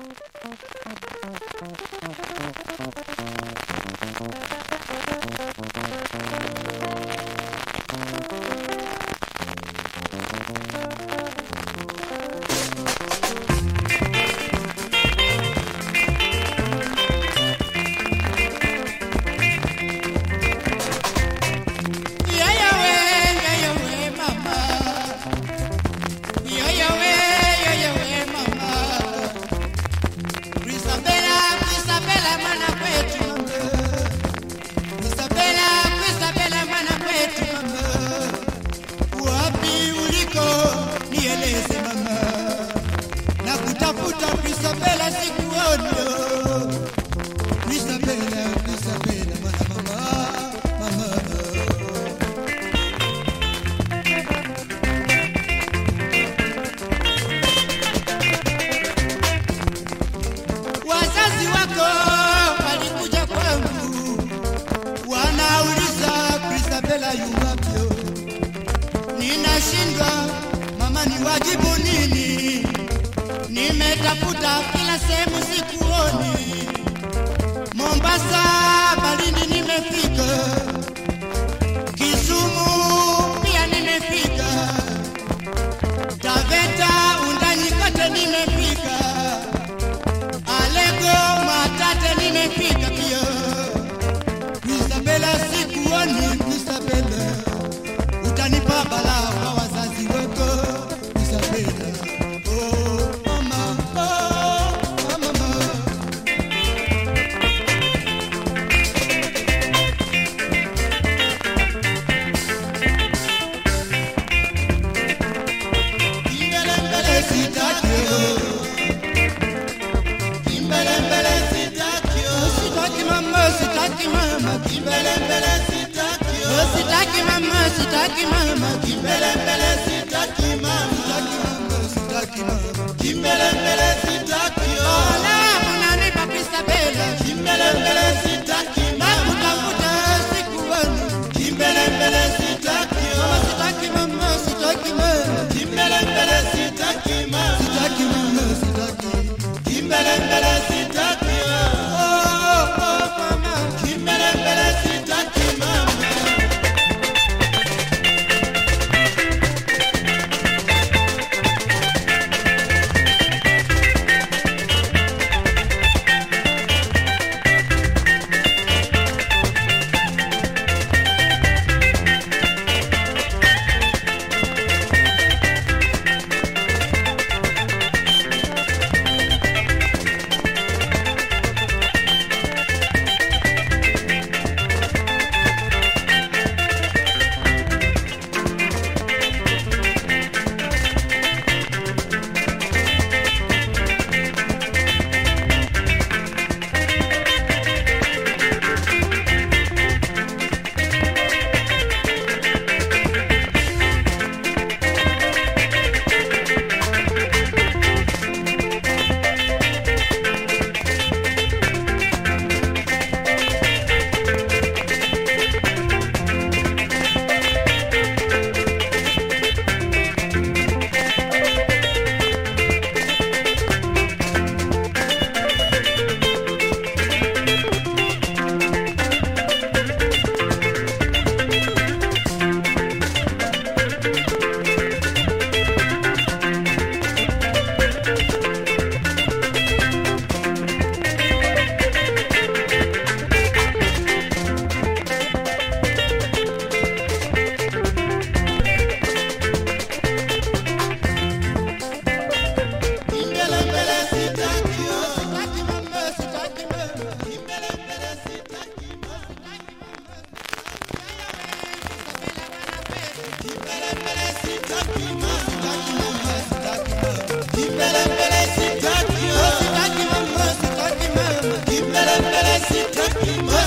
Thank you. wajibu nini? Nimetafuta kila sehemu sikuoni, Mombasa, Malindi nimefika, Kisumu pia nimefika, Taveta, Undani kote nimefika, Alego, Matate nimefika pia, Isabela si mama kimbele mbele sitaki mama. Sitaki mama kimbele mbele sitaki ola mwana ni papisa bele. Kimbele mbele sitaki mama. Bye.